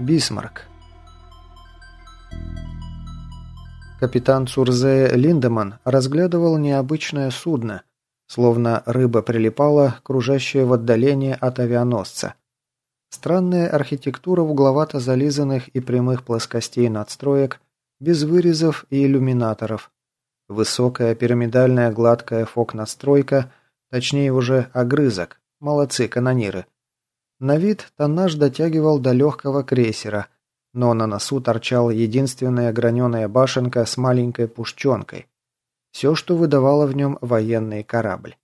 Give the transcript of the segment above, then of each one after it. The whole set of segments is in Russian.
Бисмарк. Капитан Цурзе Линдеман разглядывал необычное судно, словно рыба прилипала, кружащая в отдалении от авианосца. Странная архитектура угловато зализанных и прямых плоскостей надстроек, без вырезов и иллюминаторов. Высокая пирамидальная гладкая фок-настройка, точнее уже огрызок. Молодцы канониры. На вид тоннаж дотягивал до легкого крейсера, но на носу торчала единственная граненая башенка с маленькой пушченкой. Все, что выдавало в нем военный корабль.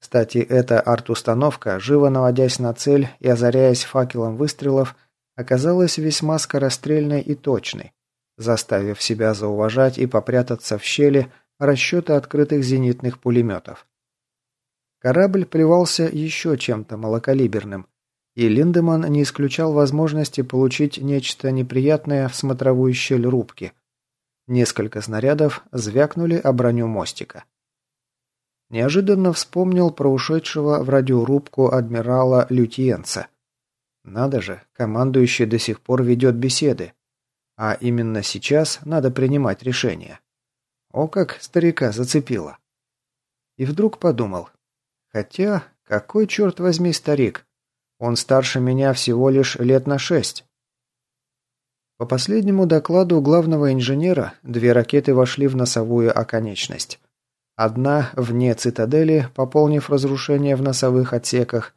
Кстати, эта арт-установка, живо наводясь на цель и озаряясь факелом выстрелов, оказалась весьма скорострельной и точной, заставив себя зауважать и попрятаться в щели расчета открытых зенитных пулеметов. Корабль плевался еще чем-то малокалиберным, и Линдеман не исключал возможности получить нечто неприятное в смотровую щель рубки. Несколько снарядов звякнули о броню мостика. Неожиданно вспомнил про ушедшего в радиорубку адмирала Лютиенца. Надо же, командующий до сих пор ведет беседы. А именно сейчас надо принимать решение. О, как старика зацепило. И вдруг подумал, Хотя, какой, черт возьми, старик? Он старше меня всего лишь лет на шесть. По последнему докладу главного инженера, две ракеты вошли в носовую оконечность. Одна вне цитадели, пополнив разрушение в носовых отсеках.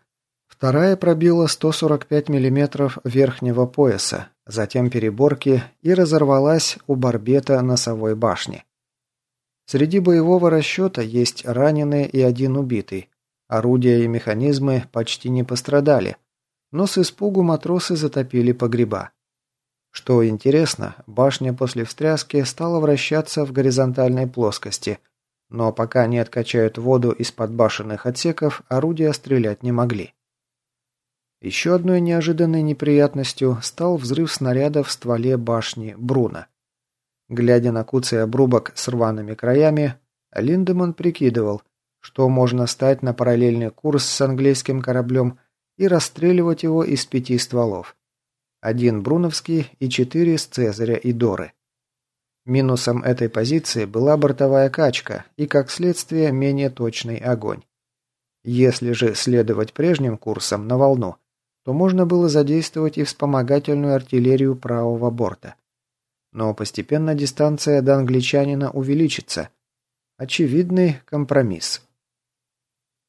Вторая пробила 145 мм верхнего пояса, затем переборки и разорвалась у барбета носовой башни. Среди боевого расчета есть раненые и один убитый, Орудия и механизмы почти не пострадали, но с испугу матросы затопили погреба. Что интересно, башня после встряски стала вращаться в горизонтальной плоскости, но пока не откачают воду из подбашенных отсеков, орудия стрелять не могли. Еще одной неожиданной неприятностью стал взрыв снаряда в стволе башни Бруна. Глядя на куцый обрубок с рваными краями, Линдеман прикидывал – что можно стать на параллельный курс с английским кораблем и расстреливать его из пяти стволов. Один Бруновский и четыре с Цезаря и Доры. Минусом этой позиции была бортовая качка и, как следствие, менее точный огонь. Если же следовать прежним курсам на волну, то можно было задействовать и вспомогательную артиллерию правого борта. Но постепенно дистанция до англичанина увеличится. Очевидный компромисс.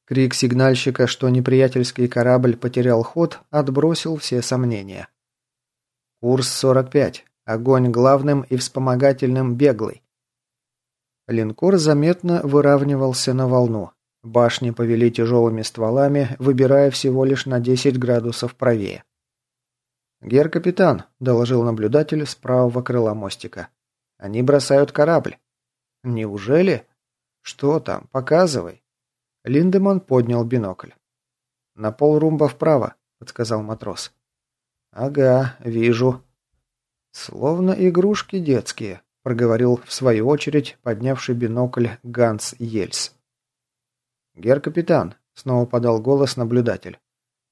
Крик сигнальщика, что неприятельский корабль потерял ход, отбросил все сомнения. Курс 45. Огонь главным и вспомогательным беглый. Линкор заметно выравнивался на волну. Башни повели тяжелыми стволами, выбирая всего лишь на 10 градусов правее. «Гер-капитан», — доложил наблюдатель с правого крыла мостика. «Они бросают корабль». «Неужели?» «Что там? Показывай». Линдеман поднял бинокль. «На полрумба вправо», — подсказал матрос. «Ага, вижу». «Словно игрушки детские», — проговорил в свою очередь поднявший бинокль Ганс Ельс. «Гер-капитан», — снова подал голос наблюдатель.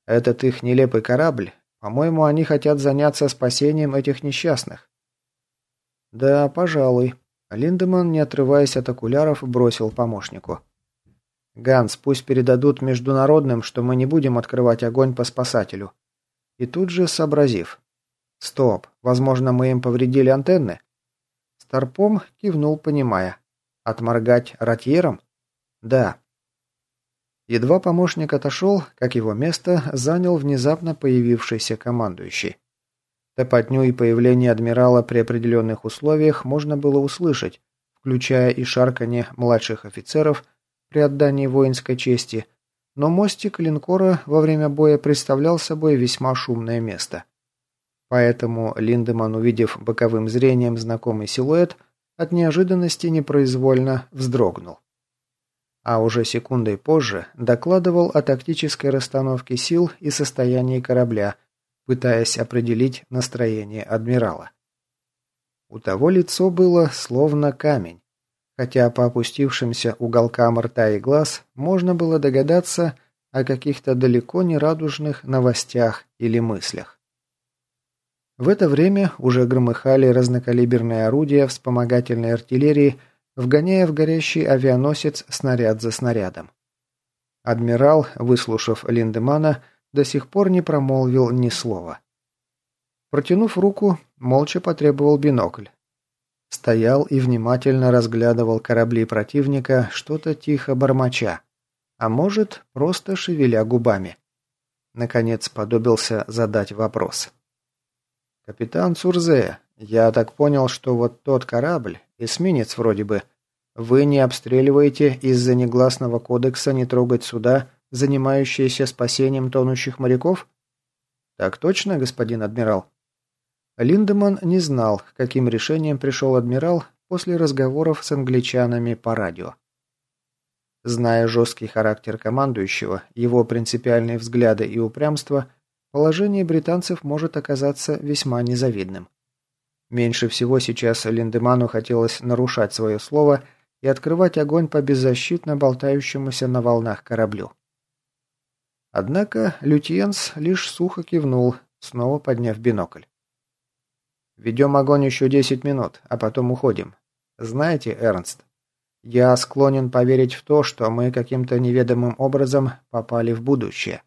«Этот их нелепый корабль. По-моему, они хотят заняться спасением этих несчастных». «Да, пожалуй». Линдеман, не отрываясь от окуляров, бросил помощнику. «Ганс, пусть передадут международным, что мы не будем открывать огонь по спасателю». И тут же сообразив. «Стоп, возможно, мы им повредили антенны?» Старпом кивнул, понимая. «Отморгать ротьером?» «Да». Едва помощник отошел, как его место занял внезапно появившийся командующий. Топотню и появление адмирала при определенных условиях можно было услышать, включая и шарканье младших офицеров – при отдании воинской чести, но мостик линкора во время боя представлял собой весьма шумное место. Поэтому Линдеман, увидев боковым зрением знакомый силуэт, от неожиданности непроизвольно вздрогнул. А уже секундой позже докладывал о тактической расстановке сил и состоянии корабля, пытаясь определить настроение адмирала. У того лицо было словно камень, хотя по опустившимся уголкам рта и глаз можно было догадаться о каких-то далеко не радужных новостях или мыслях. В это время уже громыхали разнокалиберные орудия вспомогательной артиллерии, вгоняя в горящий авианосец снаряд за снарядом. Адмирал, выслушав Линдемана, до сих пор не промолвил ни слова. Протянув руку, молча потребовал бинокль. Стоял и внимательно разглядывал корабли противника, что-то тихо бормоча. А может, просто шевеля губами. Наконец подобился задать вопрос. «Капитан Цурзе, я так понял, что вот тот корабль, эсминец вроде бы, вы не обстреливаете из-за негласного кодекса не трогать суда, занимающиеся спасением тонущих моряков?» «Так точно, господин адмирал?» Линдеман не знал, каким решением пришел адмирал после разговоров с англичанами по радио. Зная жесткий характер командующего, его принципиальные взгляды и упрямство, положение британцев может оказаться весьма незавидным. Меньше всего сейчас Линдеману хотелось нарушать свое слово и открывать огонь по беззащитно болтающемуся на волнах кораблю. Однако Лютьенс лишь сухо кивнул, снова подняв бинокль. «Ведем огонь еще десять минут, а потом уходим. Знаете, Эрнст, я склонен поверить в то, что мы каким-то неведомым образом попали в будущее.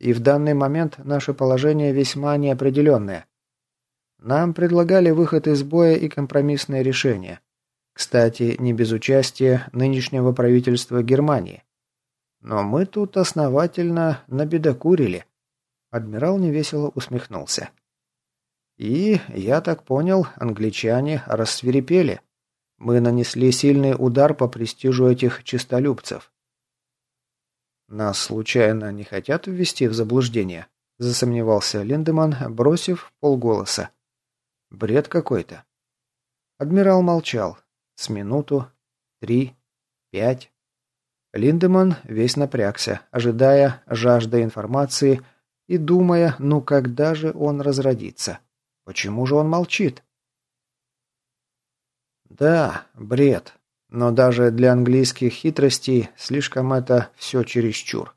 И в данный момент наше положение весьма неопределенное. Нам предлагали выход из боя и компромиссное решение. Кстати, не без участия нынешнего правительства Германии. Но мы тут основательно набедокурили. Адмирал невесело усмехнулся. И, я так понял, англичане рассверепели. Мы нанесли сильный удар по престижу этих чистолюбцев. Нас случайно не хотят ввести в заблуждение? Засомневался Линдеман, бросив полголоса. Бред какой-то. Адмирал молчал. С минуту, три, пять. Линдеман весь напрягся, ожидая, жажда информации и думая, ну когда же он разродится. Почему же он молчит? Да, бред. Но даже для английских хитростей слишком это все чересчур.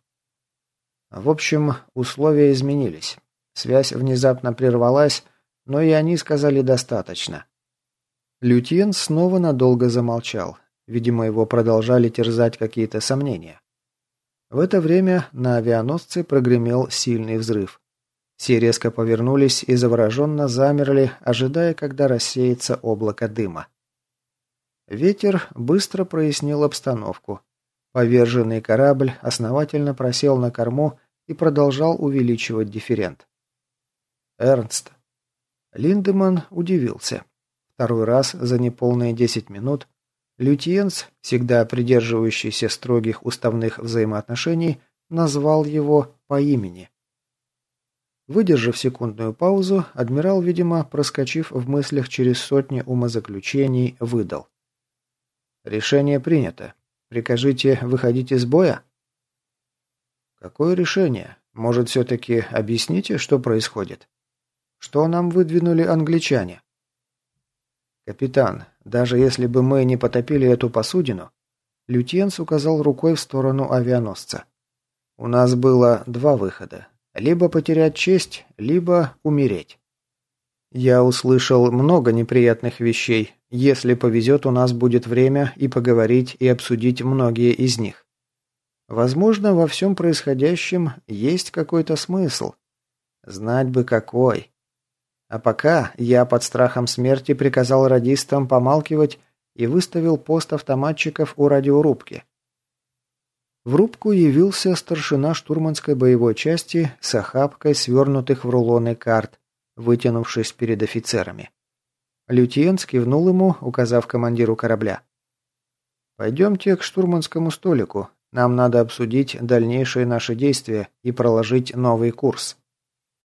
В общем, условия изменились. Связь внезапно прервалась, но и они сказали достаточно. Лютьен снова надолго замолчал. Видимо, его продолжали терзать какие-то сомнения. В это время на авианосце прогремел сильный взрыв. Все резко повернулись и завороженно замерли, ожидая, когда рассеется облако дыма. Ветер быстро прояснил обстановку. Поверженный корабль основательно просел на корму и продолжал увеличивать дифферент. Эрнст. Линдеман удивился. Второй раз за неполные десять минут Лютьенс, всегда придерживающийся строгих уставных взаимоотношений, назвал его по имени. Выдержав секундную паузу, адмирал, видимо, проскочив в мыслях через сотни умозаключений, выдал. «Решение принято. Прикажите выходить из боя?» «Какое решение? Может, все-таки объясните, что происходит? Что нам выдвинули англичане?» «Капитан, даже если бы мы не потопили эту посудину...» Лютьенс указал рукой в сторону авианосца. «У нас было два выхода. Либо потерять честь, либо умереть. Я услышал много неприятных вещей. Если повезет, у нас будет время и поговорить, и обсудить многие из них. Возможно, во всем происходящем есть какой-то смысл. Знать бы какой. А пока я под страхом смерти приказал радистам помалкивать и выставил пост автоматчиков у радиорубки. В рубку явился старшина штурманской боевой части с охапкой свернутых в рулоны карт, вытянувшись перед офицерами. Лютиенц кивнул ему, указав командиру корабля. «Пойдемте к штурманскому столику. Нам надо обсудить дальнейшие наши действия и проложить новый курс».